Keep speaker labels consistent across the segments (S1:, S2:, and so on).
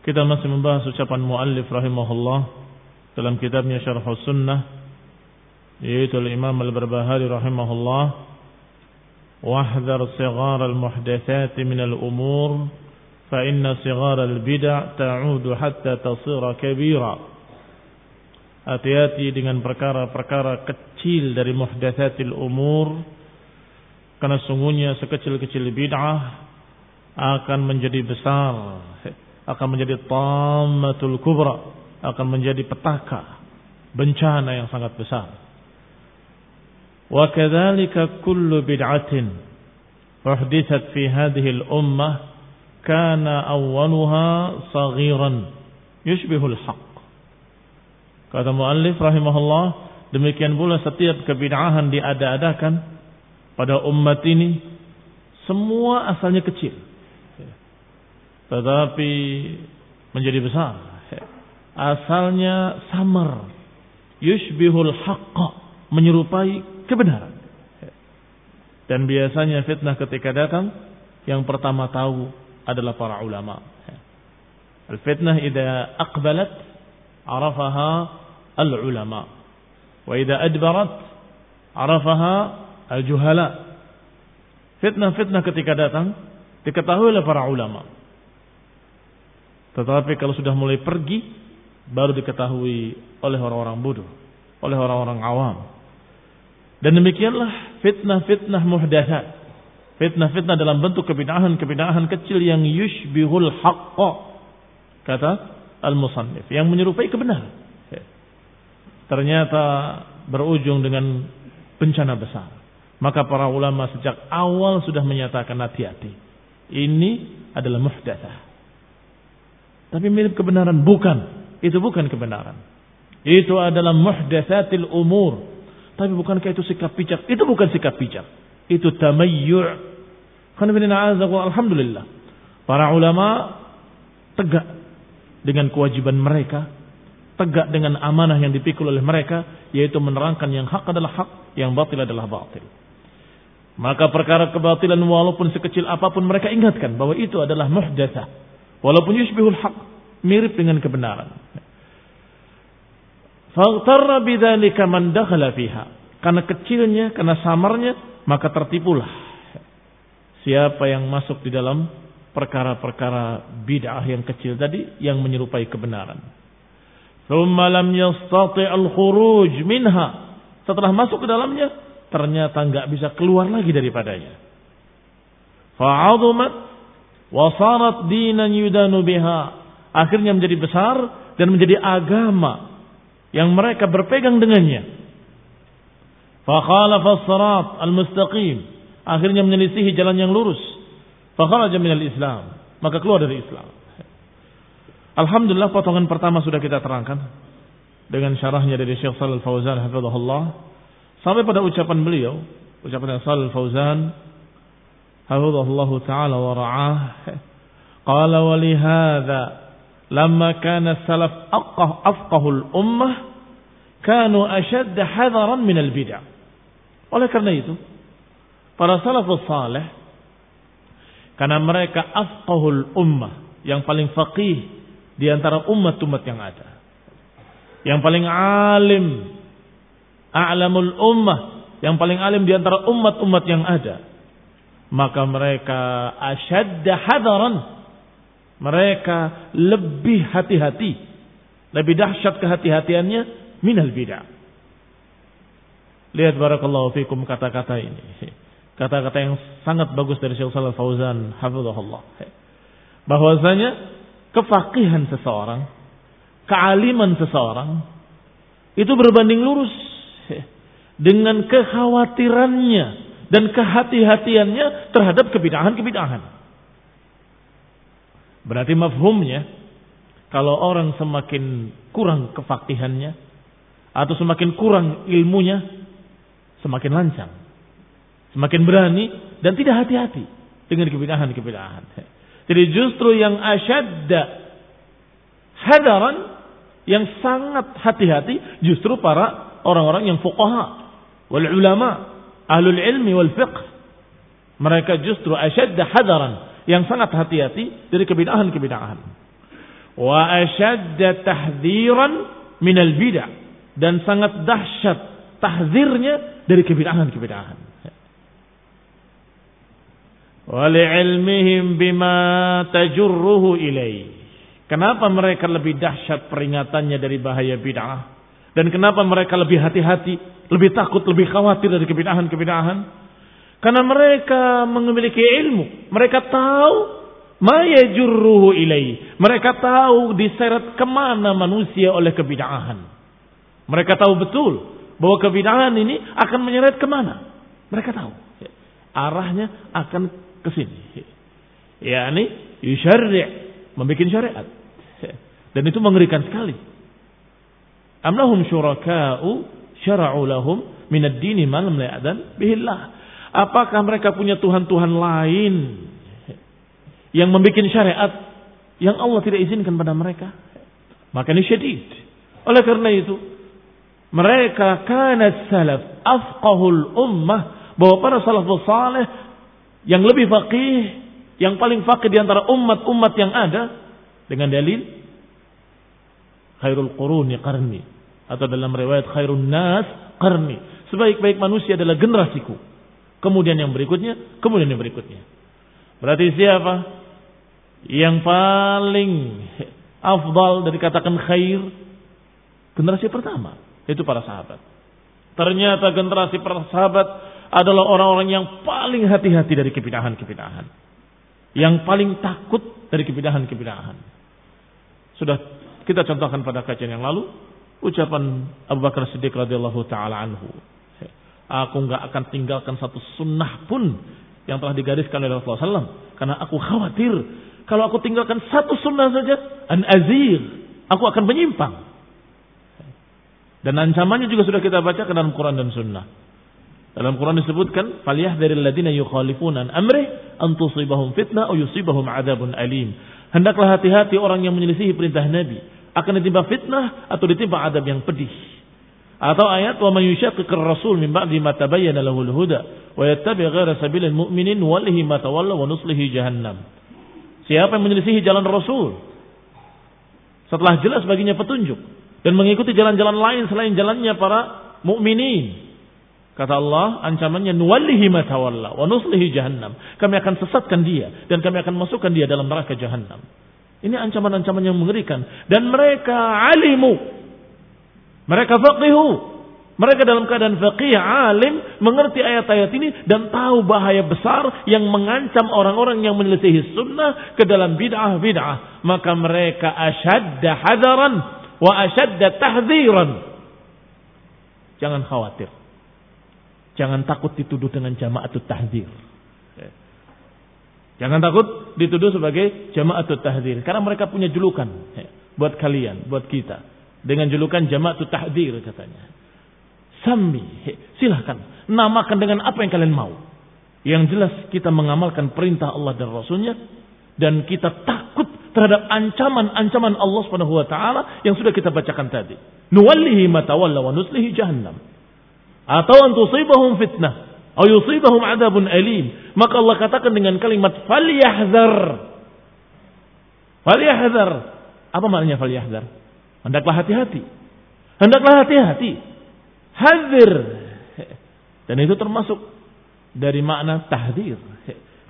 S1: Kita masih membahas ucapan muallif rahimahullah dalam kitabnya Syarh Sunnah yaitu Imam Al-Barbahari rahimahullah. Wahdhar sighar al-muhdathat min al-umur fa inna sighar al-bid'ah ta'udu hatta tasira kabira. Hati-hati dengan perkara-perkara kecil dari muhdatsatil umur karena sungguhnya sekecil-kecil bid'ah akan menjadi besar akan menjadi tammatul kubra, akan menjadi petaka, bencana yang sangat besar. Wa kadzalika kullu bid'atin uhdithat fi hadhihi al-ummah kana awwaluha saghiran yushbihu al-haqq. Kata muallif rahimahullah, demikian pula setiap kebid'ahan diada-adakan pada umat ini semua asalnya kecil tetapi menjadi besar. Asalnya samar, yushbihul haqqa, menyerupai kebenaran. Dan biasanya fitnah ketika datang, yang pertama tahu adalah para ulama. Al-fitnah idza aqbalat arafaha al-ulama. Wa idza adbarat arafaha al-juhala. Fitnah-fitnah ketika datang diketahui oleh para ulama. Tetapi kalau sudah mulai pergi, baru diketahui oleh orang-orang bodoh, oleh orang-orang awam. Dan demikianlah fitnah-fitnah muhdatsat. Fitnah-fitnah dalam bentuk kebid'ahan-kebid'ahan kecil yang yushbihul haqqa. Kata al-musannif. Yang menyerupai kebenaran. Ternyata berujung dengan bencana besar. Maka para ulama sejak awal sudah menyatakan hati-hati. Ini adalah muhdatsah tapi mirip kebenaran bukan. Itu bukan kebenaran. Itu adalah muhdatsatil umur. Tapi bukankah itu sikap bijak? Itu bukan sikap bijak. Itu tamayyu'. Alhamdulillah. Para ulama tegak dengan kewajiban mereka. Tegak dengan amanah yang dipikul oleh mereka. Yaitu menerangkan yang hak adalah hak. Yang batil adalah batil. Maka perkara kebatilan walaupun sekecil apa pun mereka ingatkan bahwa itu adalah muhdatsah. Walaupun yusbihul haq, mirip dengan kebenaran. Faghtarra bidzalika man dakhala fiha. Karena kecilnya, karena samarnya, maka tertipulah siapa yang masuk di dalam perkara-perkara bid'ah yang kecil tadi yang menyerupai kebenaran. Thumma lam al-khuruj minha. Setelah masuk ke dalamnya, ternyata enggak bisa keluar lagi daripadanya. Fa'adumat wa sarat dinan yudanu biha. Akhirnya menjadi besar dan menjadi agama yang mereka berpegang dengannya. Fakhalafa as-sirat al-mustaqim. Akhirnya menyelisihi jalan yang lurus Fakharaja minal Islam. Maka keluar dari Islam. Alhamdulillah potongan pertama sudah kita terangkan. Dengan syarahnya dari Syekh Salil Fauzan hafizahullah. Sampai pada ucapan beliau. Ucapan Salil Fauzan. Hafizahullah ta'ala wa ra'ah. Qala walihada. Lama kana salaf aqah afqahul ummah. Kanu ashad hadaran minal bid'ah. Oleh karena itu. Para salafus salih karena mereka afqahul ummah. Yang paling faqih di antara umat-umat yang ada. Yang paling alim. A'lamul ummah. Yang paling alim di antara umat-umat yang ada. Maka mereka asyadda hadaran. Mereka lebih hati-hati. Lebih dahsyat kehati-hatiannya minal bid'ah. Lihat barakallahu fikum kata-kata ini. Kata-kata yang sangat bagus dari Syekh Shalal Fauzan, hafizahullah. Bahwasanya kefakihan seseorang, kealiman seseorang itu berbanding lurus dengan kekhawatirannya dan kehati-hatiannya terhadap kebidahan-kebidahan. Berarti mafhumnya kalau orang semakin kurang kefakihannya atau semakin kurang ilmunya semakin lancang Semakin berani dan tidak hati-hati dengan kebidahan-kebidahan. Jadi justru yang asyadda hadaran yang sangat hati-hati justru para orang-orang yang fuqaha wal ulama ahlul ilmi wal fiqh mereka justru asyadda hadaran yang sangat hati-hati dari kebidahan-kebidahan wa asyadda tahdhiran minal bidah dan sangat dahsyat tahzirnya dari kebidahan-kebidahan wali'ilmihim bima tajurruhu ilaih. Kenapa mereka lebih dahsyat peringatannya dari bahaya bid'ah? Dan kenapa mereka lebih hati-hati, lebih takut, lebih khawatir dari kebidahan-kebidahan? Karena mereka memiliki ilmu. Mereka tahu ma yajurruhu ilaih. Mereka tahu diseret ke mana manusia oleh kebidahan. Mereka tahu betul bahwa kebidahan ini akan menyeret ke mana. Mereka tahu. Arahnya akan ke sini. Yani yusyarri' membuat syariat. Dan itu mengerikan sekali. Amlahum syuraka'u syara'u lahum min ad-dini ma lam ya'dan bihillah. Apakah mereka punya tuhan-tuhan lain yang membuat syariat yang Allah tidak izinkan pada mereka? Maka ini syadid. Oleh karena itu, mereka kanat salaf afqahul ummah bahwa para salafus saleh yang lebih faqih, yang paling faqih di antara umat-umat yang ada dengan dalil khairul quruni qarni atau dalam riwayat khairun nas qarni. Sebaik-baik manusia adalah generasiku. Kemudian yang berikutnya, kemudian yang berikutnya. Berarti siapa? Yang paling afdal dari katakan khair generasi pertama, itu para sahabat. Ternyata generasi para sahabat adalah orang-orang yang paling hati-hati dari kebidahan-kebidahan. Yang paling takut dari kebidahan-kebidahan. Sudah kita contohkan pada kajian yang lalu ucapan Abu Bakar Siddiq radhiyallahu taala anhu. Aku nggak akan tinggalkan satu sunnah pun yang telah digariskan oleh Rasulullah SAW. Karena aku khawatir kalau aku tinggalkan satu sunnah saja, an azir, aku akan menyimpang. Dan ancamannya juga sudah kita baca ke dalam Quran dan Sunnah. Dalam Quran disebutkan, "Falyahdharil ladzina yukhalifuna an amrih an tusibahum fitnah yusibahum adzabun alim." Hendaklah hati-hati orang yang menyelisihi perintah Nabi, akan ditimpa fitnah atau ditimpa adab yang pedih. Atau ayat wa man yushaqiqir rasul min ba'di ma tabayyana lahul huda wa yattabi' ghaira sabilil mu'minin wallahi ma tawalla wa nuslihi jahannam. Siapa yang menyelisihi jalan Rasul setelah jelas baginya petunjuk, dan mengikuti jalan-jalan lain selain jalannya para mukminin. Kata Allah, ancamannya nuwallihi ma tawalla wa nuslihi jahannam. Kami akan sesatkan dia dan kami akan masukkan dia dalam neraka jahannam. Ini ancaman-ancaman yang mengerikan dan mereka alimu. Mereka faqihu. Mereka dalam keadaan faqih, alim, mengerti ayat-ayat ini dan tahu bahaya besar yang mengancam orang-orang yang menyelisihi sunnah ke dalam bid'ah-bid'ah. Maka mereka asyadda hadaran wa asyadda tahdziran. Jangan khawatir Jangan takut dituduh dengan jama'atut tahdir. Jangan takut dituduh sebagai jama'atut tahdir. Karena mereka punya julukan. Buat kalian, buat kita. Dengan julukan jama'atut tahdir katanya. Sami, silahkan. Namakan dengan apa yang kalian mau. Yang jelas kita mengamalkan perintah Allah dan Rasulnya. Dan kita takut terhadap ancaman-ancaman Allah ta'ala yang sudah kita bacakan tadi. Nuwallihi matawalla wa nuslihi jahannam atau antusibahum fitnah atau yusibahum adabun alim. Maka Allah katakan dengan kalimat falyahzar falyahzar apa maknanya falyahzar hendaklah hati-hati. Hendaklah hati-hati. Hadir dan itu termasuk dari makna tahdir.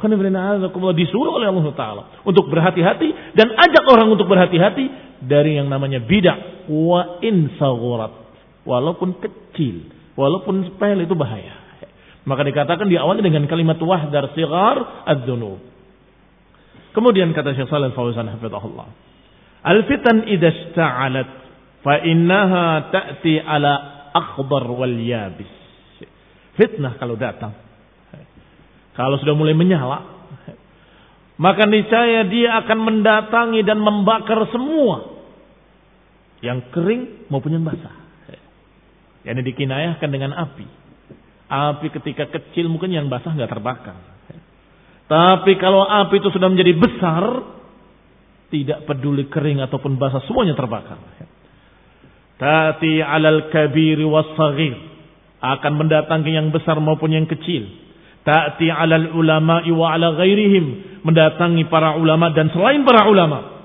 S1: Disuruh oleh Allah Taala untuk berhati-hati dan ajak orang untuk berhati-hati dari yang namanya bidah wa in walaupun kecil Walaupun sepele itu bahaya. Maka dikatakan diawali dengan kalimat wahdar sigar ad-dunub. Kemudian kata Syekh Shalal Fauzan hafizahullah. Al-fitan idza ista'alat fa innaha ta'ti ala akhdar wal yabis. Fitnah kalau datang. Kalau sudah mulai menyala, maka niscaya dia akan mendatangi dan membakar semua yang kering maupun yang basah. Yang dikinayahkan dengan api. Api ketika kecil mungkin yang basah nggak terbakar. Tapi kalau api itu sudah menjadi besar, tidak peduli kering ataupun basah, semuanya terbakar. Tati alal kabiri was akan mendatangi yang besar maupun yang kecil. Tati alal ulama wa ala ghairihim mendatangi para ulama dan selain para ulama.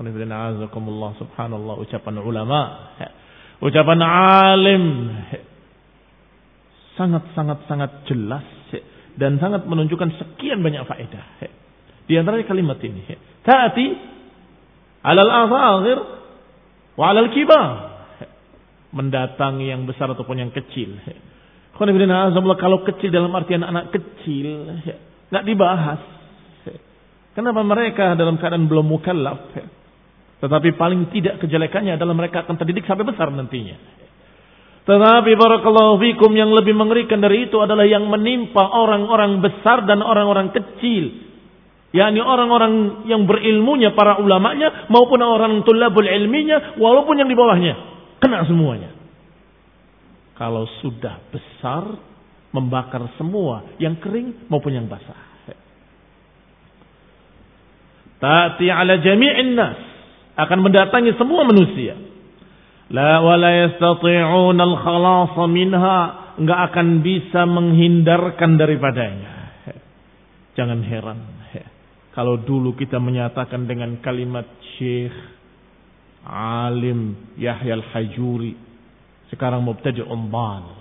S1: Subhanallah ucapan ulama Ucapan alim sangat-sangat-sangat jelas dan sangat menunjukkan sekian banyak faedah. Di antaranya kalimat ini. Ta'ati alal afaghir wa alal kibar. Mendatangi yang besar ataupun yang kecil. Kalau kecil dalam artian anak kecil, nggak dibahas. Kenapa mereka dalam keadaan belum mukallaf? Tetapi paling tidak kejelekannya adalah mereka akan terdidik sampai besar nantinya. Tetapi barakallahu fikum yang lebih mengerikan dari itu adalah yang menimpa orang-orang besar dan orang-orang kecil. yakni orang-orang yang berilmunya, para ulamanya, maupun orang tulabul ilminya, walaupun yang di bawahnya. Kena semuanya. Kalau sudah besar, membakar semua, yang kering maupun yang basah. Ta'ti ala jami'in nas akan mendatangi semua manusia. La wala yastati'un al-khalas minha, enggak akan bisa menghindarkan daripadanya. Jangan heran. Kalau dulu kita menyatakan dengan kalimat Syekh Alim Yahya Al-Hajuri, sekarang mubtadi umbal.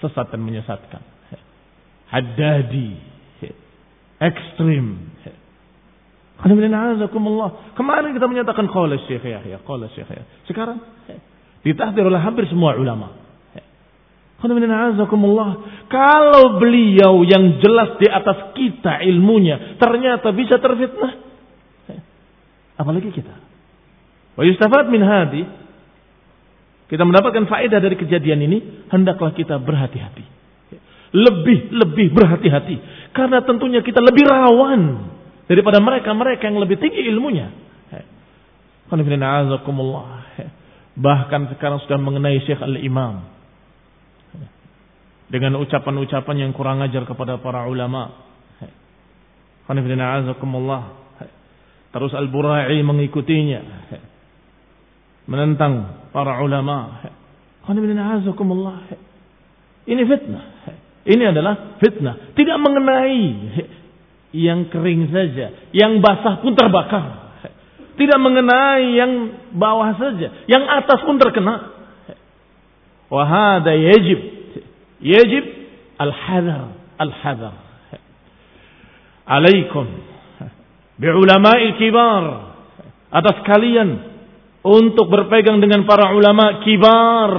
S1: Sesat dan menyesatkan. Haddadi. Ekstrim. Kemarin kita menyatakan qala Syekh Yahya, qala Syekh Yahya. Sekarang ditahdir oleh hampir semua ulama. Kalau beliau yang jelas di atas kita ilmunya ternyata bisa terfitnah, apalagi kita. Wa yustafad min hadi kita mendapatkan faedah dari kejadian ini, hendaklah kita berhati-hati. Lebih lebih berhati-hati karena tentunya kita lebih rawan daripada mereka-mereka yang lebih tinggi ilmunya. Bahkan sekarang sudah mengenai Syekh Al-Imam. Dengan ucapan-ucapan yang kurang ajar kepada para ulama. Terus Al-Burai mengikutinya. Menentang para ulama. Ini fitnah. Ini adalah fitnah. Tidak mengenai yang kering saja, yang basah pun terbakar. Tidak mengenai yang bawah saja. Yang atas pun terkena. Wahada yajib. Yajib al-hadar. Al-hadar. Alaikum. Bi'ulama'il kibar. Atas kalian. Untuk berpegang dengan para ulama kibar.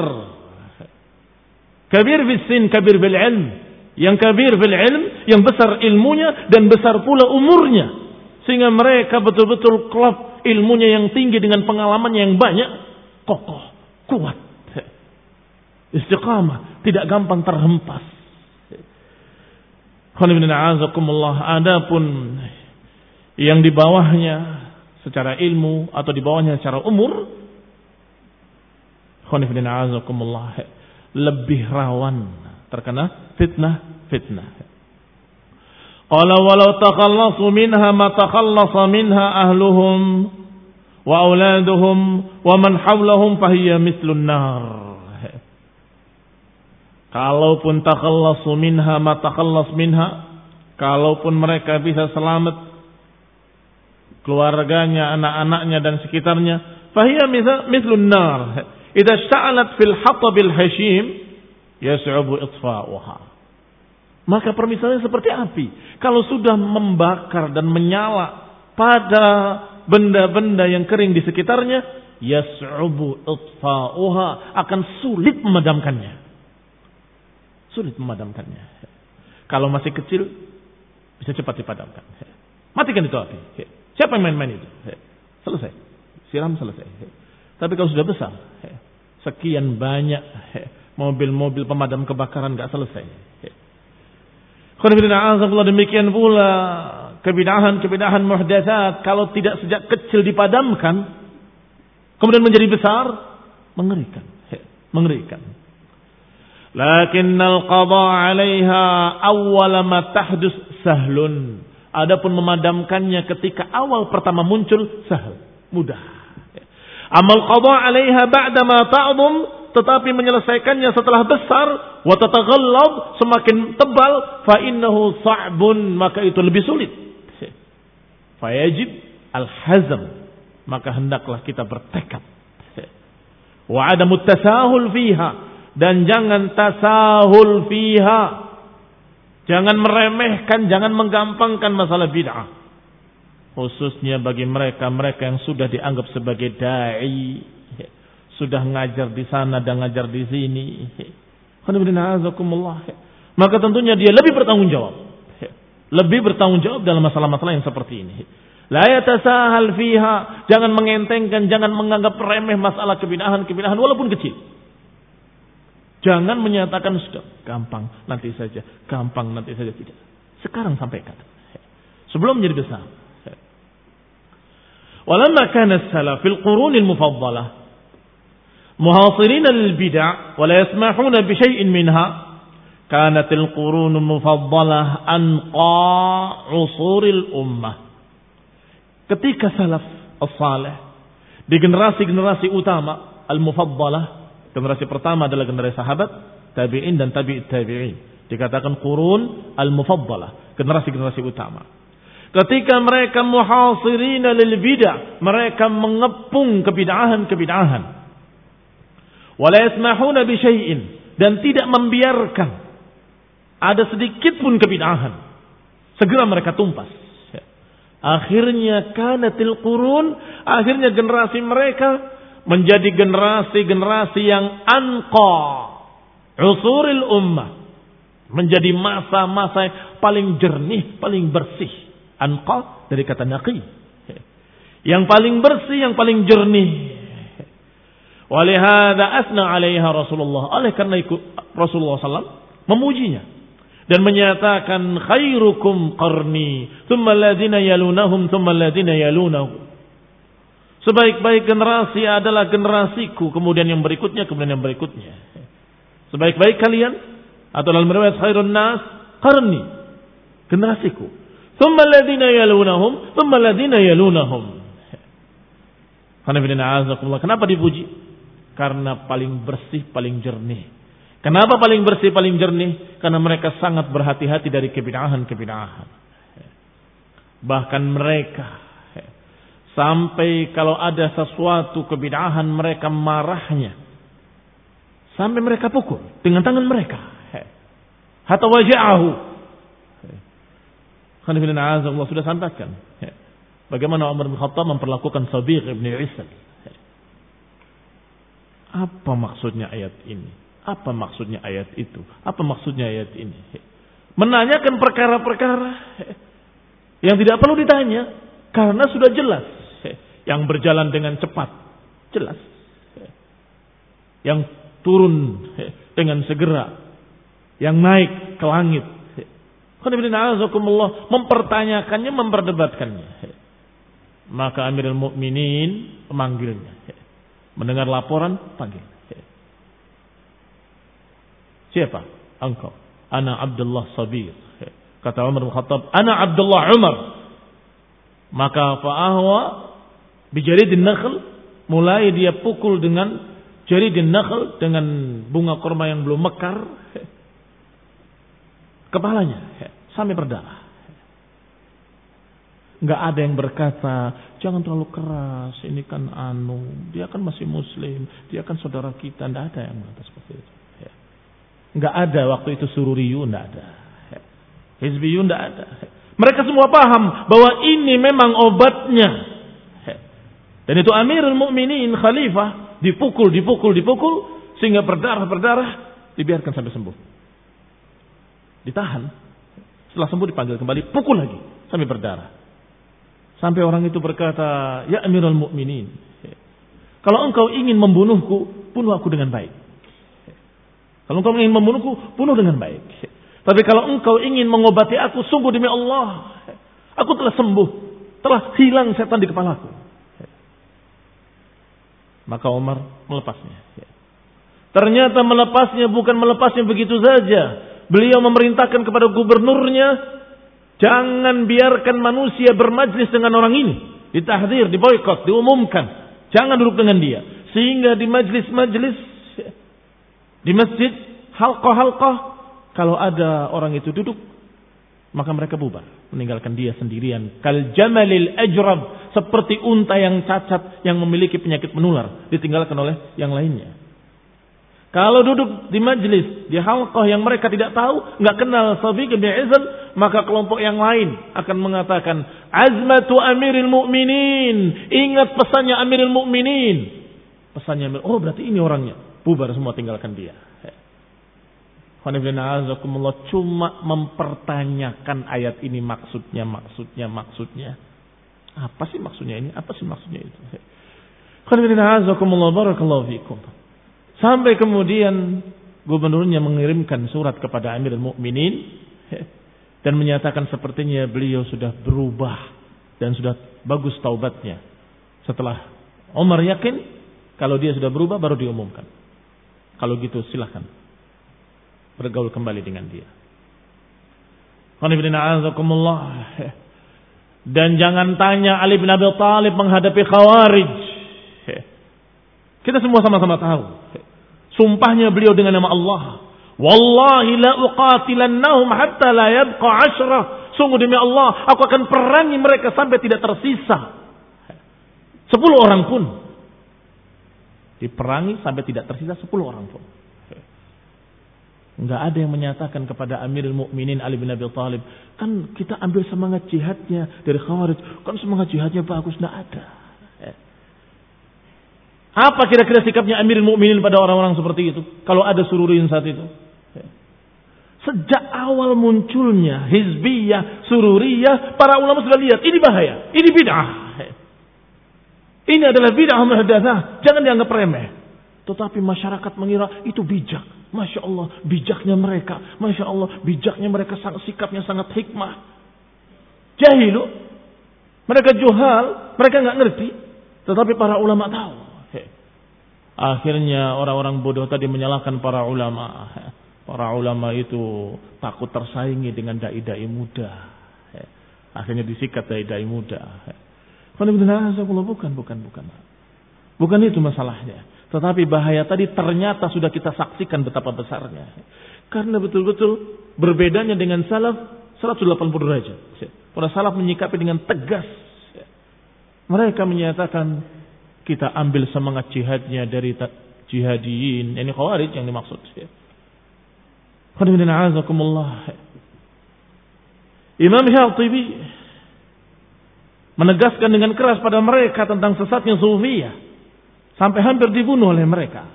S1: Kabir sin, kabir bil ilm. Yang kabir bil ilm, yang besar ilmunya dan besar pula umurnya. Sehingga mereka betul-betul klop ilmunya yang tinggi dengan pengalaman yang banyak. Kokoh, kuat. Istiqamah, tidak gampang terhempas. Adapun yang di bawahnya secara ilmu atau di bawahnya secara umur lebih rawan terkena fitnah-fitnah. Qala walau takhallasu minha ma takhallasa minha ahluhum wa auladuhum wa man hawlahum fahiya mislun nar. Kalaupun takhallasu minha ma takhallas minha, kalaupun mereka bisa selamat keluarganya, anak-anaknya dan sekitarnya, fahiya mislun nar. Idza sya'alat fil hatabil hashim yas'ubu itfa'uha. Maka permisalannya seperti api. Kalau sudah membakar dan menyala pada benda-benda yang kering di sekitarnya, yas'ubu itfa'uha akan sulit memadamkannya. Sulit memadamkannya. Kalau masih kecil bisa cepat dipadamkan. Matikan itu api. Siapa yang main-main itu? Selesai. Siram selesai. Tapi kalau sudah besar, sekian banyak mobil-mobil pemadam kebakaran nggak selesai. Demikian pula kebidahan-kebidahan muhdatsat kalau tidak sejak kecil dipadamkan kemudian menjadi besar mengerikan. Mengerikan. Lakin al-qada 'alaiha awwal ma tahdus sahlun. Adapun memadamkannya ketika awal pertama muncul sahal mudah. Amal qada 'alaiha ba'da ma ta'dhum tetapi menyelesaikannya setelah besar wa semakin tebal fa innahu sa'bun maka itu lebih sulit. Fa yajib al hazm maka hendaklah kita bertekad. Wa adamu tasahul fiha dan jangan tasahul fiha. Jangan meremehkan jangan menggampangkan masalah bid'ah. Khususnya bagi mereka-mereka yang sudah dianggap sebagai dai sudah ngajar di sana dan ngajar di sini. Maka tentunya dia lebih bertanggung jawab. Lebih bertanggung jawab dalam masalah-masalah yang seperti ini. La fiha. Jangan mengentengkan, jangan menganggap remeh masalah kebidahan-kebidahan walaupun kecil. Jangan menyatakan sudah gampang nanti saja, gampang nanti saja tidak. Sekarang sampaikan. Sebelum menjadi besar. Walamma kana salaf fil qurunil mufaddalah muhasirin al-bid'ah wa la yasmahuna bi syai'in minha kanat al-qurun mufaddalah anqa ketika salaf as-salih di generasi-generasi utama al-mufaddalah generasi pertama adalah generasi sahabat tabi'in dan tabi'it tabi'in. Dikatakan qurun al-mufaddalah generasi-generasi utama. Ketika mereka muhasirin lil bid'ah mereka mengepung kebid'ahan-kebid'ahan wala yasmahuna bi syai'in dan tidak membiarkan ada sedikit pun kebid'ahan. Segera mereka tumpas. Akhirnya kanatil qurun, akhirnya generasi mereka menjadi generasi-generasi yang anqa usuril ummah. Menjadi masa-masa paling jernih, paling bersih. Anqa dari kata naqi. Yang paling bersih, yang paling jernih. Walihada asna alaiha Rasulullah. Oleh karena itu Rasulullah SAW memujinya. Dan menyatakan khairukum qarni thumma alladhina yalunahum thumma alladhina yalunahum. Sebaik-baik generasi adalah generasiku kemudian yang berikutnya kemudian yang berikutnya. Sebaik-baik kalian atau dalam riwayat khairun nas qarni generasiku. Thumma alladhina yalunahum thumma alladhina yalunahum. Kenapa dipuji? Karena paling bersih, paling jernih. Kenapa paling bersih, paling jernih? Karena mereka sangat berhati-hati dari kebinahan-kebinahan. Bahkan mereka Sampai kalau ada sesuatu kebidahan mereka marahnya. Sampai mereka pukul dengan tangan mereka. Hatta waja'ahu. Allah sudah sampaikan. Bagaimana Umar bin Khattab memperlakukan Sabiq ibn Isal. Apa maksudnya ayat ini? Apa maksudnya ayat itu? Apa maksudnya ayat ini? Menanyakan perkara-perkara yang tidak perlu ditanya karena sudah jelas yang berjalan dengan cepat. Jelas. Yang turun dengan segera. Yang naik ke langit. Mempertanyakannya, memperdebatkannya. Maka Amirul Mukminin memanggilnya. Mendengar laporan, panggil. Siapa? Engkau. Ana Abdullah Sabir. Kata Umar bin Khattab, Ana Abdullah Umar. Maka fa'ahwa Bijaridin nakhl mulai dia pukul dengan jaridin nakhl dengan bunga korma yang belum mekar kepalanya sampai berdarah. Enggak ada yang berkata, jangan terlalu keras, ini kan anu, dia kan masih muslim, dia kan saudara kita, enggak ada yang mengatakan seperti itu. Enggak ada waktu itu sururiyu, enggak ada. Hizbiyu enggak ada. Mereka semua paham bahwa ini memang obatnya. Dan itu Amirul Mukminin khalifah dipukul, dipukul, dipukul sehingga berdarah-berdarah dibiarkan sampai sembuh. Ditahan. Setelah sembuh dipanggil kembali, pukul lagi sampai berdarah. Sampai orang itu berkata, "Ya Amirul Mukminin, kalau engkau ingin membunuhku, bunuh aku dengan baik. Kalau engkau ingin membunuhku, bunuh dengan baik. Tapi kalau engkau ingin mengobati aku, sungguh demi Allah, aku telah sembuh, telah hilang setan di kepalaku. Maka Umar melepasnya. Ternyata melepasnya bukan melepasnya begitu saja. Beliau memerintahkan kepada gubernurnya, jangan biarkan manusia bermajlis dengan orang ini. Ditahdir, diboykot, diumumkan. Jangan duduk dengan dia. Sehingga di majlis-majlis, di masjid, halqah-halqah, kalau ada orang itu duduk, maka mereka bubar meninggalkan dia sendirian kal jamalil ajrab seperti unta yang cacat yang memiliki penyakit menular ditinggalkan oleh yang lainnya kalau duduk di majlis di halqah yang mereka tidak tahu nggak kenal Sabiq bin maka kelompok yang lain akan mengatakan azmatu amiril mukminin ingat pesannya amiril mukminin pesannya oh berarti ini orangnya. Bubar semua tinggalkan dia. Cuma mempertanyakan ayat ini maksudnya, maksudnya, maksudnya. Apa sih maksudnya ini? Apa sih maksudnya itu? Sampai kemudian gubernurnya mengirimkan surat kepada Amirul Mukminin dan menyatakan sepertinya beliau sudah berubah dan sudah bagus taubatnya. Setelah Umar yakin kalau dia sudah berubah baru diumumkan. Kalau gitu silahkan bergaul kembali dengan dia. Dan jangan tanya Ali bin Abi Thalib menghadapi Khawarij. Kita semua sama-sama tahu. Sumpahnya beliau dengan nama Allah. Wallahi la uqatilannahum hatta la yabqa ashrah. Sungguh demi Allah, aku akan perangi mereka sampai tidak tersisa. Sepuluh orang pun. Diperangi sampai tidak tersisa sepuluh orang pun. Enggak ada yang menyatakan kepada Amirul Mukminin Ali bin Abi Thalib, kan kita ambil semangat jihadnya dari Khawarij, kan semangat jihadnya bagus, enggak ada. Apa kira-kira sikapnya Amirul Mukminin pada orang-orang seperti itu? Kalau ada sururin saat itu. Sejak awal munculnya hizbiyah, sururiyah, para ulama sudah lihat ini bahaya, ini bid'ah. Ini adalah bid'ah muhdatsah, jangan dianggap remeh. Tetapi masyarakat mengira itu bijak. Masya Allah, bijaknya mereka. Masya Allah, bijaknya mereka sikapnya sangat hikmah. Jahilu. Mereka juhal, mereka nggak ngerti. Tetapi para ulama tahu. Akhirnya orang-orang bodoh tadi menyalahkan para ulama. Para ulama itu takut tersaingi dengan dai-dai muda. Akhirnya disikat dai-dai muda. Bukan, bukan, bukan. Bukan itu masalahnya. Tetapi bahaya tadi ternyata sudah kita saksikan betapa besarnya. Karena betul-betul berbedanya dengan salaf 180 derajat. Para salaf menyikapi dengan tegas. Mereka menyatakan kita ambil semangat jihadnya dari jihadiyin. Ini khawarij yang dimaksud. Imam Syatibi menegaskan dengan keras pada mereka tentang sesatnya sufiyah sampai hampir dibunuh oleh mereka.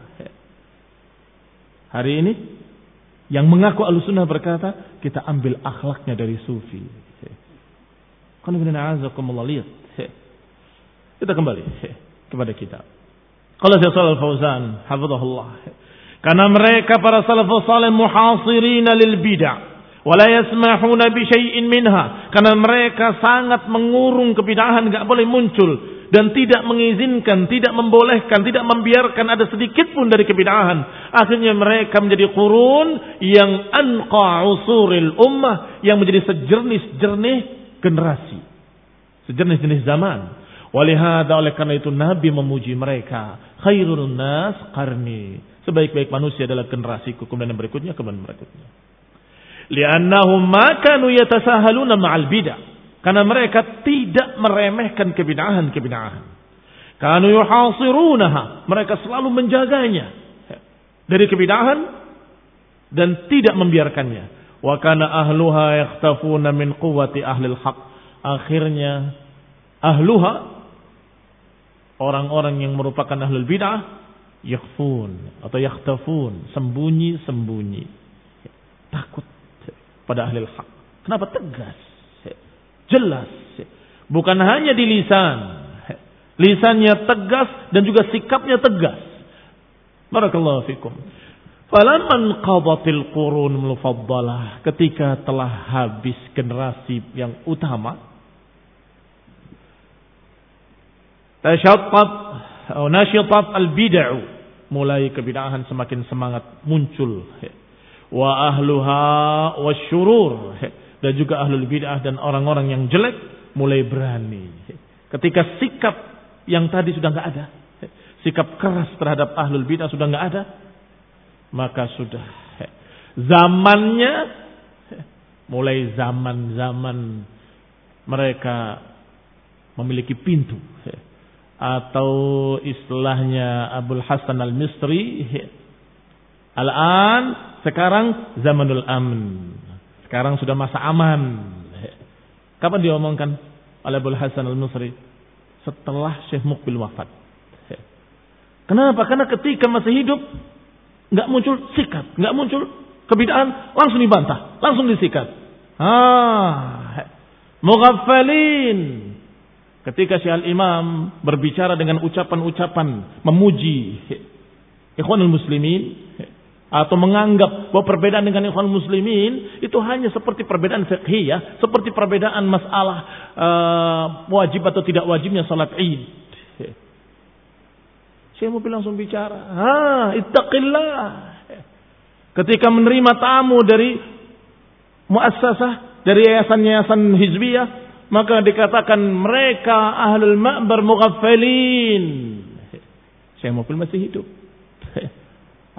S1: Hari ini yang mengaku alusunah berkata kita ambil akhlaknya dari sufi. Lihat. Kita kembali kepada kita. Kalau salah Fauzan, hafizahullah. Karena mereka para salafus salih muhasirin lil bid'ah wala yasmahuna bi syai'in minha karena mereka sangat mengurung kebidahan enggak boleh muncul dan tidak mengizinkan, tidak membolehkan, tidak membiarkan ada sedikit pun dari kebidahan. Akhirnya mereka menjadi kurun yang anqa usuril ummah yang menjadi sejernih-jernih generasi. Sejernih-jernih zaman. Walihada oleh karena itu Nabi memuji mereka. Khairun nas karni. Sebaik-baik manusia adalah generasiku kemudian yang berikutnya kemudian berikutnya. Liannahum makanu yatasahaluna ma'al bid'ah. Karena mereka tidak meremehkan kebid'ahan-kebid'ahan. Kanu yuhasirunaha. Mereka selalu menjaganya. Dari kebid'ahan. Dan tidak membiarkannya. Wa kana ahluha yakhtafuna min quwati ahlil haq. Akhirnya ahluha. Orang-orang yang merupakan ahlul bid'ah. Yakhfun. Atau yakhtafun. Sembunyi-sembunyi. Takut pada ahli hak. Kenapa tegas? Jelas. Bukan hanya di lisan. Lisannya tegas dan juga sikapnya tegas. Barakallahu fikum. Falaman qadatil qurun mufaddalah. Ketika telah habis generasi yang utama. Tashattat atau nasyatat al-bid'u. Mulai kebidahan semakin semangat muncul. Wa ahluha wasyurur dan juga ahlul bid'ah dan orang-orang yang jelek mulai berani. Ketika sikap yang tadi sudah nggak ada, sikap keras terhadap ahlul bid'ah sudah nggak ada, maka sudah. Zamannya mulai zaman-zaman mereka memiliki pintu atau istilahnya Abdul Hasan al-Misri al-an sekarang zamanul aman. Sekarang sudah masa aman. Kapan diomongkan oleh Abu Hasan al-Nusri? Setelah Syekh Mukbil wafat. Kenapa? Karena ketika masih hidup nggak muncul sikat, nggak muncul kebidaan, langsung dibantah, langsung disikat. Ah, mughaffalin. Ketika Syekh Al-Imam berbicara dengan ucapan-ucapan memuji ikhwanul muslimin, atau menganggap bahwa perbedaan dengan ikhwan muslimin itu hanya seperti perbedaan fikih ya, seperti perbedaan masalah uh, wajib atau tidak wajibnya salat Id. Saya mau langsung bicara, ha, ittaqillah. Ketika menerima tamu dari muassasah, dari yayasan-yayasan hizbiyah, maka dikatakan mereka ahlul ma'bar mughaffalin. Saya mau masih hidup.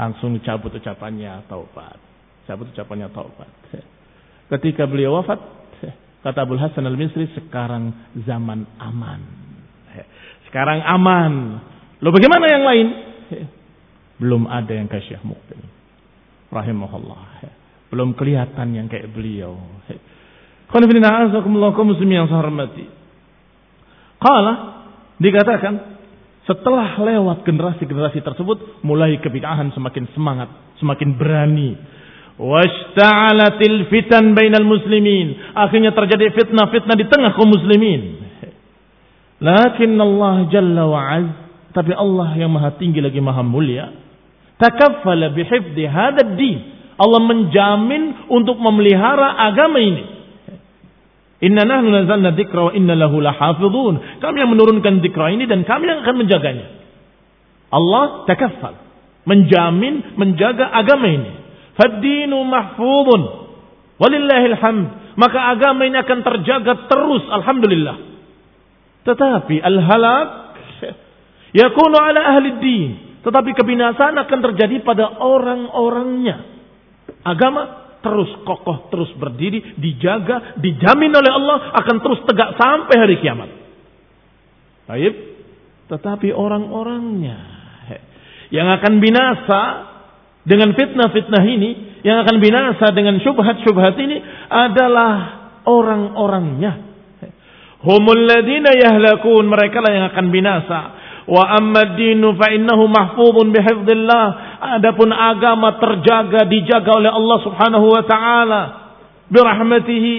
S1: Langsung cabut ucapannya taubat. Cabut ucapannya taubat. Ketika beliau wafat, kata Abu Hasan al-Misri, sekarang zaman aman. Sekarang aman. Lo bagaimana yang lain? Belum ada yang kayak Syekh Mukbil. Rahimahullah. Belum kelihatan yang kayak beliau. Qanifidina azakumullah muslimin yang saya hormati. Qala dikatakan setelah lewat generasi-generasi tersebut, mulai kebid'ahan semakin semangat, semakin berani. Washta'alatil fitan bainal muslimin. Akhirnya terjadi fitnah-fitnah di tengah kaum muslimin. Lakin Allah Jalla wa'az. Tapi Allah yang maha tinggi lagi maha mulia. Takaffala bihifdi hadad din. Allah menjamin untuk memelihara agama ini. Inna nahnu nazalna dzikra wa inna lahu lahafizun. Kami yang menurunkan dzikra ini dan kami yang akan menjaganya. Allah takaffal, menjamin menjaga agama ini. Fad-dinu mahfuzun. Walillahil hamd. Maka agama ini akan terjaga terus alhamdulillah. Tetapi al-halak yakunu ala ahli din. Tetapi kebinasaan akan terjadi pada orang-orangnya. Agama terus kokoh, terus berdiri, dijaga, dijamin oleh Allah akan terus tegak sampai hari kiamat. Baik, tetapi orang-orangnya yang akan binasa dengan fitnah-fitnah ini, yang akan binasa dengan syubhat-syubhat ini adalah orang-orangnya. Humul ladina yahlakun, mereka lah yang akan binasa. Wa amma dinu fa innahu mahfudun bihifdillah. Adapun agama terjaga, dijaga oleh Allah Subhanahu wa taala. Birahmatihi.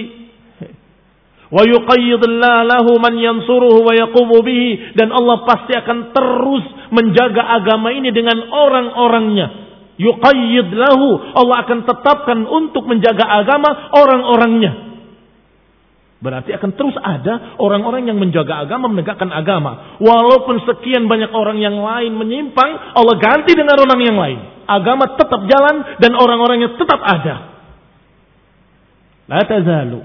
S1: Wa yuqayyidullah lahu man yansuruhu wa yaqumu bihi. Dan Allah pasti akan terus menjaga agama ini dengan orang-orangnya. Yuqayyid lahu. Allah akan tetapkan untuk menjaga agama orang-orangnya Berarti akan terus ada orang-orang yang menjaga agama, menegakkan agama. Walaupun sekian banyak orang yang lain menyimpang, Allah ganti dengan orang yang lain. Agama tetap jalan dan orang-orangnya tetap ada. La tazalu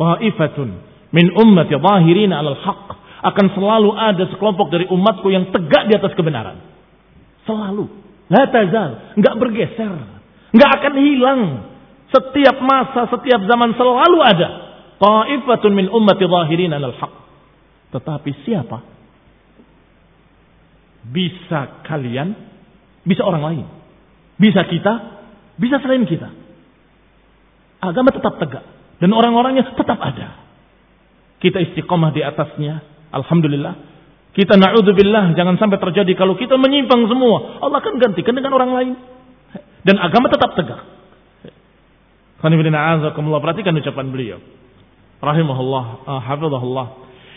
S1: ta'ifatun min ummati zahirina 'alal haqq. Akan selalu ada sekelompok dari umatku yang tegak di atas kebenaran. Selalu. La tazal, enggak bergeser, enggak akan hilang. Setiap masa, setiap zaman selalu ada. Ta'ifatun min ummati zahirina 'alal haqq. Tetapi siapa? Bisa kalian, bisa orang lain. Bisa kita, bisa selain kita. Agama tetap tegak dan orang-orangnya tetap ada. Kita istiqomah di atasnya. Alhamdulillah. Kita na'udzubillah jangan sampai terjadi kalau kita menyimpang semua. Allah akan gantikan dengan orang lain. Dan agama tetap tegak. Perhatikan ucapan beliau. Rahimahullah, uh, hafizahullah.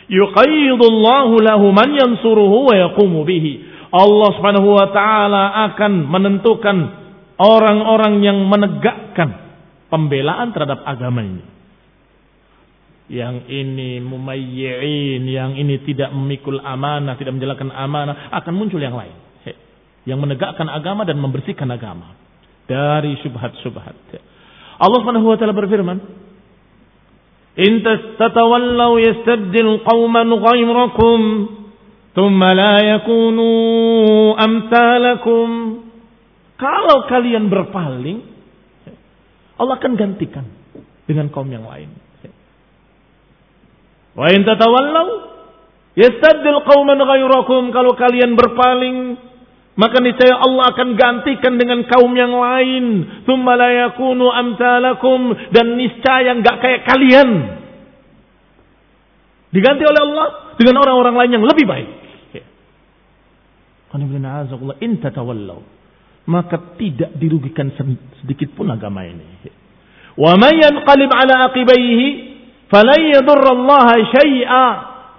S1: Yuqayyidullahu lahu man yansuruhu wa yaqumu bihi. Allah Subhanahu wa taala akan menentukan orang-orang yang menegakkan pembelaan terhadap agama ini yang ini mumayyi'in, yang ini tidak memikul amanah, tidak menjalankan amanah, akan muncul yang lain. Yang menegakkan agama dan membersihkan agama dari syubhat-syubhat. Allah Subhanahu wa taala berfirman, "In tatawallaw yastabdil qauman ghayrakum, thumma la yakunu amsalakum." Kalau kalian berpaling, Allah akan gantikan dengan kaum yang lain. Wa in tatawallaw yastabdil qauman ghairakum kalau kalian berpaling maka niscaya Allah akan gantikan dengan kaum yang lain. Thumma la yakunu amsalakum dan niscaya enggak kayak kalian. Diganti oleh Allah dengan orang-orang lain yang lebih baik. Maka tidak dirugikan sedikit pun agama ini. Wa man yanqalib ala aqibaihi Falan yadurrallaha syai'a.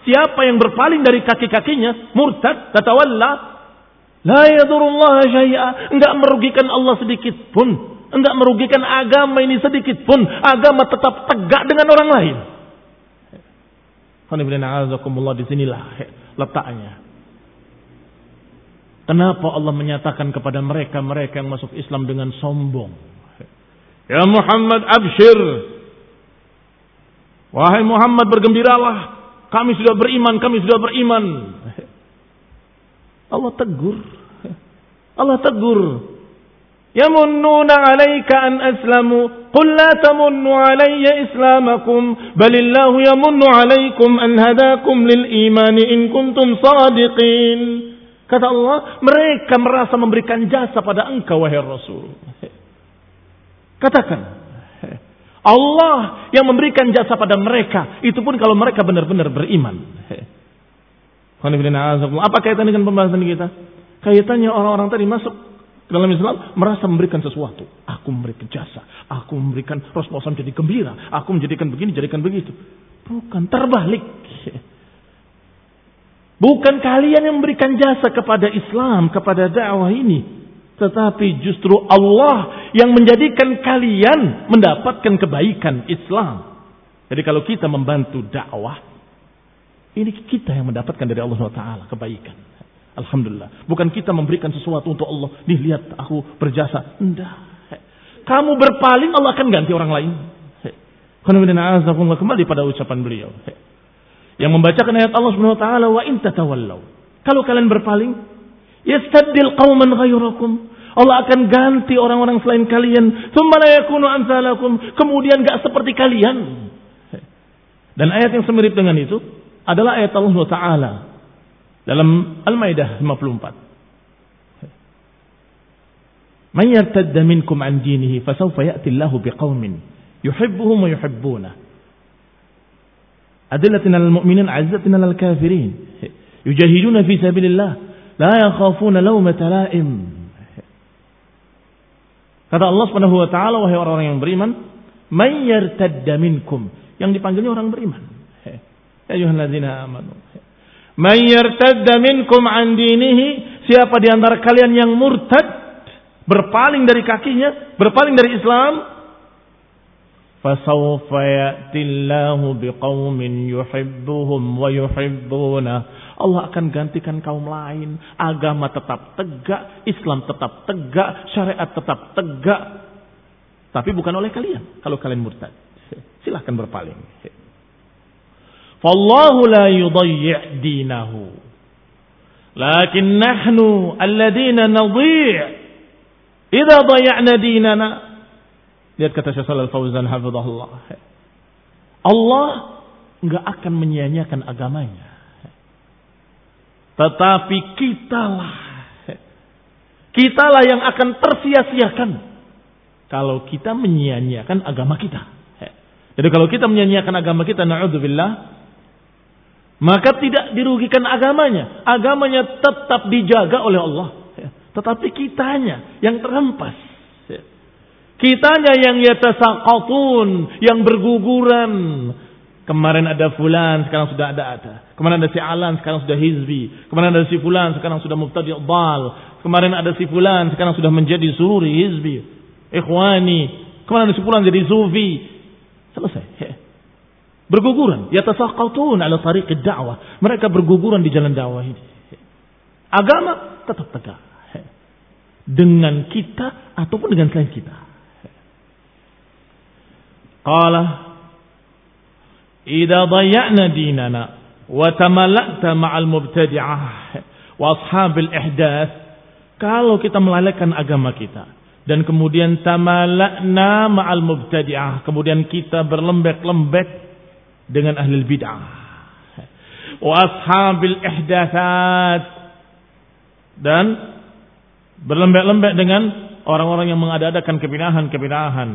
S1: Siapa yang berpaling dari kaki-kakinya, murtad, tatawalla, la yadurrallaha syai'a. Enggak merugikan Allah sedikit pun. Enggak merugikan agama ini sedikit pun. Agama tetap tegak dengan orang lain. Alhamdulillah di sinilah letaknya. Kenapa Allah menyatakan kepada mereka-mereka yang masuk Islam dengan sombong? Ya Muhammad abshir Wahai Muhammad bergembiralah, kami sudah beriman, kami sudah beriman. Allah tegur. Allah tegur. Yamunnuna 'alaika an aslamu qul la tamunnu 'alayya islamakum balillahu yamunnu 'alaikum an hadakum lil iman in kuntum sadiqin. Kata Allah, mereka merasa memberikan jasa pada engkau wahai Rasul. Katakan, Allah yang memberikan jasa pada mereka. Itu pun kalau mereka benar-benar beriman. Apa kaitan dengan pembahasan kita? Kaitannya orang-orang tadi masuk ke dalam Islam merasa memberikan sesuatu. Aku memberikan jasa. Aku memberikan Rasulullah SAW jadi gembira. Aku menjadikan begini, jadikan begitu. Bukan, terbalik. Bukan kalian yang memberikan jasa kepada Islam, kepada dakwah ini. Tetapi justru Allah yang menjadikan kalian mendapatkan kebaikan Islam. Jadi kalau kita membantu dakwah, ini kita yang mendapatkan dari Allah SWT kebaikan. Alhamdulillah. Bukan kita memberikan sesuatu untuk Allah. Nih lihat aku berjasa. Enggak. Kamu berpaling Allah akan ganti orang lain. Kembali pada ucapan beliau. Yang membacakan ayat Allah SWT. Wa in tatawallaw. Kalau kalian berpaling. Yastabdil qawman ghayrakum. Allah akan ganti orang-orang selain kalian. Kemudian gak seperti kalian. Dan ayat yang semirip dengan itu adalah ayat Allah Taala Dalam Al-Maidah 54. Man yartadda minkum an dinihi fasawfa ya'ti Allahu biqaumin yuhibbuhum wa yuhibbuna. Adillatin 'alal mu'minin 'azzatin 'alal kafirin. Yujahiduna fi sabilillah la yakhafuna lawmata la'im. Kata Allah Subhanahu wa taala wahai orang-orang yang beriman, man yartadda minkum yang dipanggilnya orang beriman. Ya ayyuhalladzina amanu. Man yartadda minkum an dinihi siapa di antara kalian yang murtad berpaling dari kakinya, berpaling dari Islam, fasawfa ya'tillahu biqaumin yuhibbuhum wa yuhibbuna. Allah akan gantikan kaum lain, agama tetap tegak, Islam tetap tegak, syariat tetap tegak. Tapi bukan oleh kalian kalau kalian murtad. Silahkan berpaling. Fallahu la yudayyi' dinahu. Lakin nahnu alladhina nadhi' Idza dayana dinana. Lihat kata Syekh Shalal Fauzan hafizahullah. Allah enggak akan menyia-nyiakan agamanya. Tetapi kitalah kitalah yang akan tersia-siakan kalau kita menyia-nyiakan agama kita. Jadi kalau kita menyia-nyiakan agama kita, naudzubillah, maka tidak dirugikan agamanya. Agamanya tetap dijaga oleh Allah. Tetapi kitanya yang terhempas. Kitanya yang yatasaqatun, yang berguguran. Kemarin ada fulan, sekarang sudah ada ada. Kemarin ada si Alan, sekarang sudah hizbi. Kemarin ada si fulan, sekarang sudah mubtadi' dal. Kemarin ada si fulan, sekarang sudah menjadi sururi hizbi. Ikhwani. Kemarin ada si fulan jadi sufi. Selesai. Berguguran. Yatasaqatun ala tariq dakwah. Mereka berguguran di jalan dakwah ini. Agama tetap tegak dengan kita ataupun dengan selain kita. Qala Idza dayana dinana wa tamalakta ma'al mubtadi'ah wa ashabil ihdath kalau kita melalaikan agama kita dan kemudian tamalakna ma'al mubtadi'ah kemudian kita berlembek-lembek dengan ahli bid'ah wa ashabil ihdathat dan berlembek-lembek dengan orang-orang yang mengadakan kebinahan-kebinahan.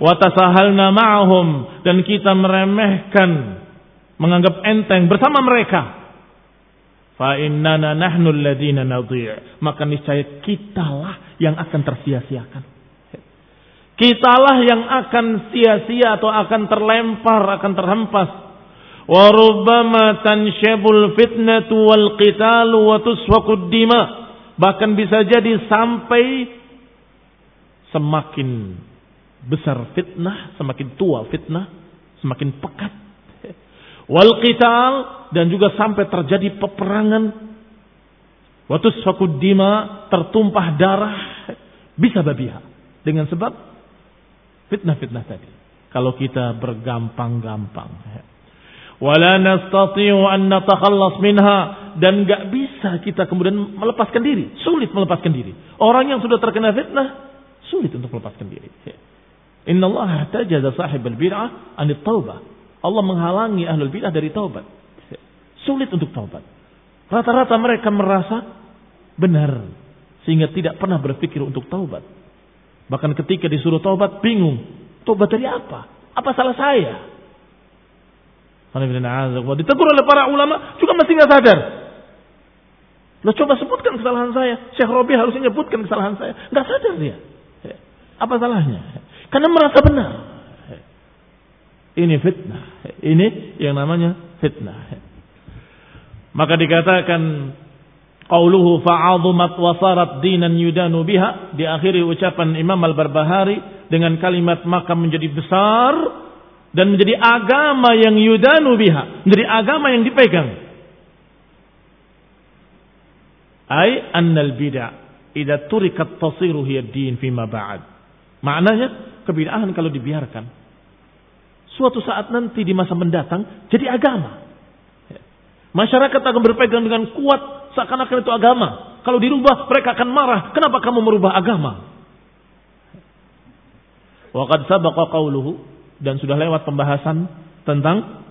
S1: Watasahalna ma'ahum dan kita meremehkan, menganggap enteng bersama mereka. Fa innana nahnu alladziina nadhi'. Maka niscaya kitalah yang akan tersia-siakan. Kitalah yang akan sia-sia atau akan terlempar, akan terhempas. Wa rubbama tansyabul fitnatu wal qitalu wa dima' Bahkan bisa jadi sampai semakin besar fitnah, semakin tua fitnah, semakin pekat. Wal qital dan juga sampai terjadi peperangan. Waktu dima tertumpah darah bisa babiha dengan sebab fitnah-fitnah tadi. Kalau kita bergampang-gampang wala nastati'u an natakhallas minha dan gak bisa kita kemudian melepaskan diri, sulit melepaskan diri. Orang yang sudah terkena fitnah sulit untuk melepaskan diri. Inna Allah tajaza sahib al-bid'ah an taubah. Allah menghalangi ahlul bid'ah dari taubat. Sulit untuk taubat. Rata-rata mereka merasa benar sehingga tidak pernah berpikir untuk taubat. Bahkan ketika disuruh taubat bingung, taubat dari apa? Apa salah saya? Ditegur oleh para ulama juga masih nggak sadar. Lo coba sebutkan kesalahan saya. Syekh Robi harusnya nyebutkan kesalahan saya. Nggak sadar dia. Apa salahnya? Karena merasa benar. Ini fitnah. Ini yang namanya fitnah. Maka dikatakan qauluhu fa'azumat wa sarat dinan yudanu biha di akhiri ucapan Imam Al-Barbahari dengan kalimat maka menjadi besar dan menjadi agama yang yudanu biha, menjadi agama yang dipegang. Ai annal bid'ah idza turikat tasiru hiya din fima ba'd. Maknanya kebid'ahan kalau dibiarkan suatu saat nanti di masa mendatang jadi agama. Masyarakat akan berpegang dengan kuat seakan-akan itu agama. Kalau dirubah mereka akan marah. Kenapa kamu merubah agama? Waqad sabaqa qawluhu dan sudah lewat pembahasan tentang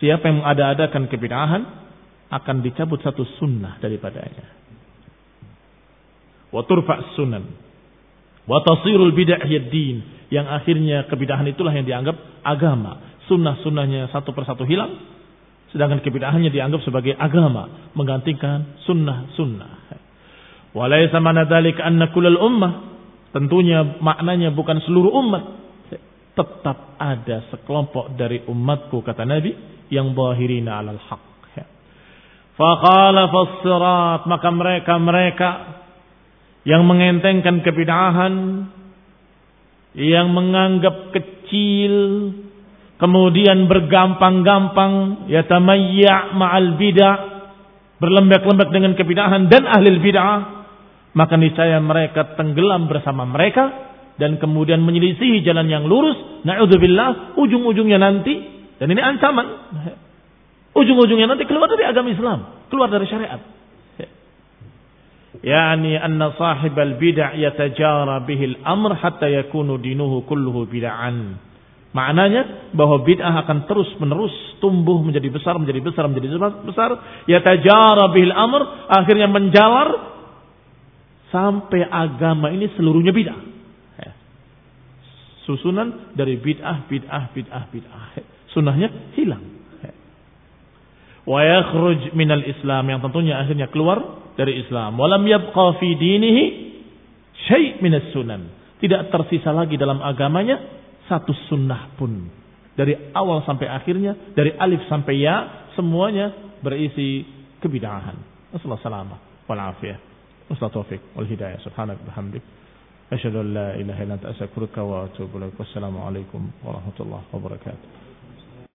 S1: siapa yang mengada-adakan kebid'ahan akan dicabut satu sunnah daripadanya. Wa turfa sunan. Wa tasirul bid'ah din. Yang akhirnya kebidahan itulah yang dianggap agama. Sunnah-sunnahnya satu persatu hilang. Sedangkan kebidahannya dianggap sebagai agama. Menggantikan sunnah-sunnah. Walaysa mana dalik anna kulal ummah. Tentunya maknanya bukan seluruh umat. Tetap ada sekelompok dari umatku kata Nabi yang bahirina alal haq. Faqala fassirat maka mereka mereka yang mengentengkan kebid'ahan yang menganggap kecil kemudian bergampang-gampang yatamayya' ma'al bid'ah berlembek-lembek dengan kebid'ahan dan ahli bid'ah maka niscaya mereka tenggelam bersama mereka dan kemudian menyelisihi jalan yang lurus. Naudzubillah ujung-ujungnya nanti dan ini ancaman. Ujung-ujungnya nanti keluar dari agama Islam keluar dari syariat. Yakni anna sahibal bid'ah yatajara bihil amr hatta yakunu dinuhu kulluhu bid'an. Maknanya bahwa bid'ah akan terus menerus tumbuh menjadi besar, menjadi besar, menjadi besar. Yatajara bihil amr akhirnya menjalar sampai agama ini seluruhnya bid'ah. Ya. Susunan dari bid'ah, bid'ah, bid'ah, bid'ah. Sunnahnya hilang. Ya. Wa yakhruj minal Islam yang tentunya akhirnya keluar dari Islam. Walam yabqa fi dinihi syai' minas sunan. Tidak tersisa lagi dalam agamanya satu sunnah pun. Dari awal sampai akhirnya, dari alif sampai ya, semuanya berisi kebidahan. Wassalamualaikum warahmatullahi wabarakatuh. Wassalamualaikum warahmatullahi wabarakatuh.